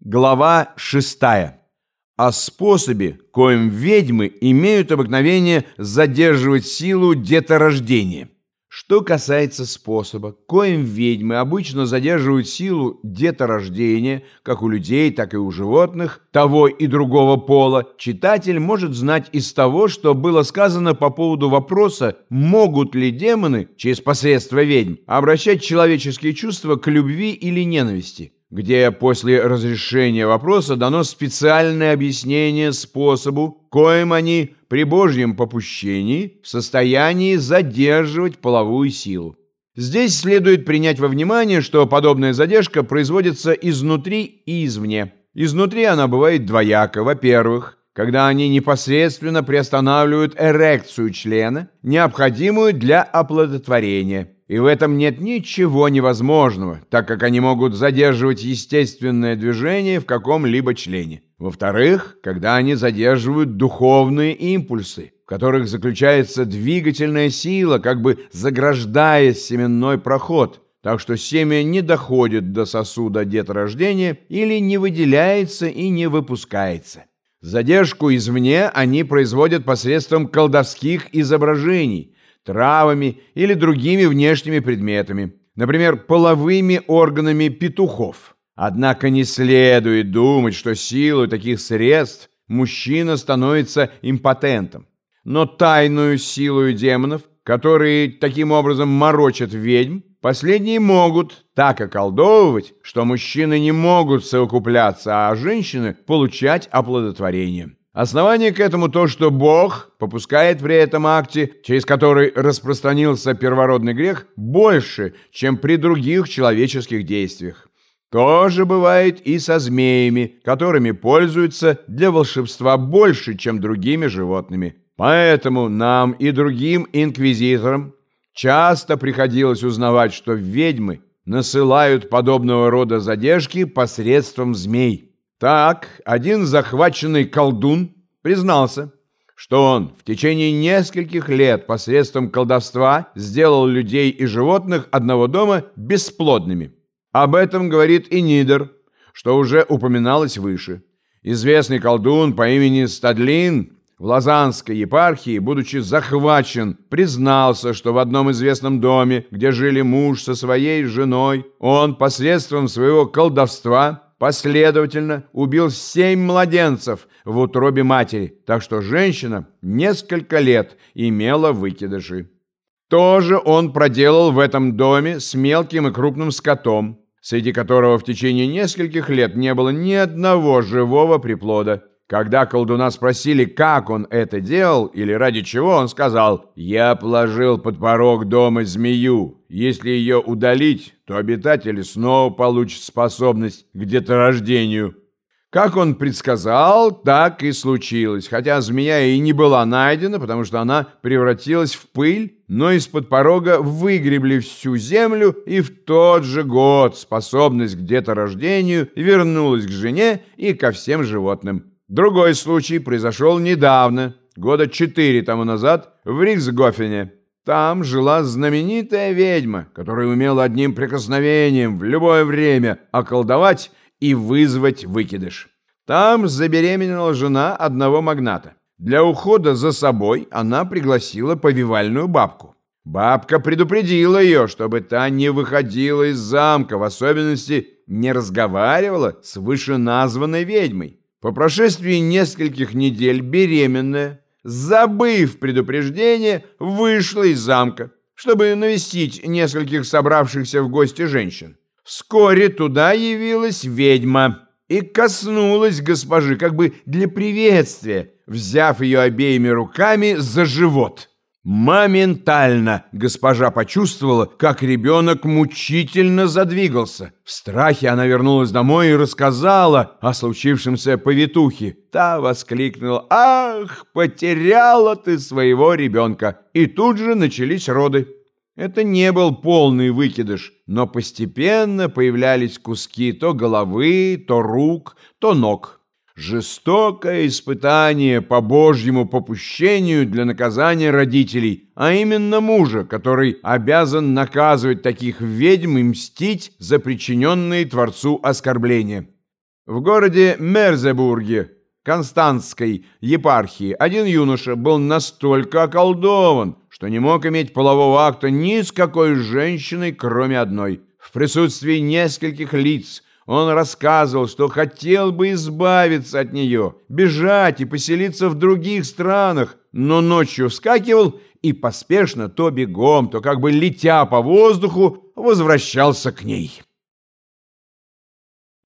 Глава 6. О способе, коим ведьмы имеют обыкновение задерживать силу деторождения. Что касается способа, коим ведьмы обычно задерживают силу деторождения, как у людей, так и у животных, того и другого пола, читатель может знать из того, что было сказано по поводу вопроса, могут ли демоны, через посредство ведьм, обращать человеческие чувства к любви или ненависти где после разрешения вопроса дано специальное объяснение способу, коим они при Божьем попущении в состоянии задерживать половую силу. Здесь следует принять во внимание, что подобная задержка производится изнутри и извне. Изнутри она бывает двояко. Во-первых, когда они непосредственно приостанавливают эрекцию члена, необходимую для оплодотворения – и в этом нет ничего невозможного, так как они могут задерживать естественное движение в каком-либо члене. Во-вторых, когда они задерживают духовные импульсы, в которых заключается двигательная сила, как бы заграждая семенной проход, так что семя не доходит до сосуда деторождения или не выделяется и не выпускается. Задержку извне они производят посредством колдовских изображений – травами или другими внешними предметами, например, половыми органами петухов. Однако не следует думать, что силой таких средств мужчина становится импотентом. Но тайную силу демонов, которые таким образом морочат ведьм, последние могут так околдовывать, что мужчины не могут совокупляться, а женщины получать оплодотворение. Основание к этому то, что Бог попускает при этом акте, через который распространился первородный грех, больше, чем при других человеческих действиях. То же бывает и со змеями, которыми пользуются для волшебства больше, чем другими животными. Поэтому нам и другим инквизиторам часто приходилось узнавать, что ведьмы насылают подобного рода задержки посредством змей. Так, один захваченный колдун признался, что он в течение нескольких лет посредством колдовства сделал людей и животных одного дома бесплодными. Об этом говорит и Нидер, что уже упоминалось выше. Известный колдун по имени Стадлин в Лазанской епархии, будучи захвачен, признался, что в одном известном доме, где жили муж со своей женой, он посредством своего колдовства последовательно убил семь младенцев в утробе матери, так что женщина несколько лет имела выкидыши. Тоже он проделал в этом доме с мелким и крупным скотом, среди которого в течение нескольких лет не было ни одного живого приплода. Когда колдуна спросили, как он это делал или ради чего, он сказал, «Я положил под порог дома змею. Если ее удалить, то обитатели снова получат способность к деторождению». Как он предсказал, так и случилось, хотя змея и не была найдена, потому что она превратилась в пыль, но из-под порога выгребли всю землю, и в тот же год способность к деторождению вернулась к жене и ко всем животным. Другой случай произошел недавно, года четыре тому назад, в Риксгофене. Там жила знаменитая ведьма, которая умела одним прикосновением в любое время околдовать и вызвать выкидыш. Там забеременела жена одного магната. Для ухода за собой она пригласила повивальную бабку. Бабка предупредила ее, чтобы та не выходила из замка, в особенности не разговаривала с вышеназванной ведьмой. По прошествии нескольких недель беременная, забыв предупреждение, вышла из замка, чтобы навестить нескольких собравшихся в гости женщин. Вскоре туда явилась ведьма и коснулась госпожи, как бы для приветствия, взяв ее обеими руками за живот. Моментально госпожа почувствовала, как ребенок мучительно задвигался. В страхе она вернулась домой и рассказала о случившемся повитухе. Та воскликнула «Ах, потеряла ты своего ребенка!» И тут же начались роды. Это не был полный выкидыш, но постепенно появлялись куски то головы, то рук, то ног жестокое испытание по Божьему попущению для наказания родителей, а именно мужа, который обязан наказывать таких ведьм и мстить за причиненные Творцу оскорбления. В городе Мерзебурге Константской епархии один юноша был настолько околдован, что не мог иметь полового акта ни с какой женщиной, кроме одной. В присутствии нескольких лиц он рассказывал, что хотел бы избавиться от нее, бежать и поселиться в других странах, но ночью вскакивал и поспешно то бегом, то как бы летя по воздуху возвращался к ней.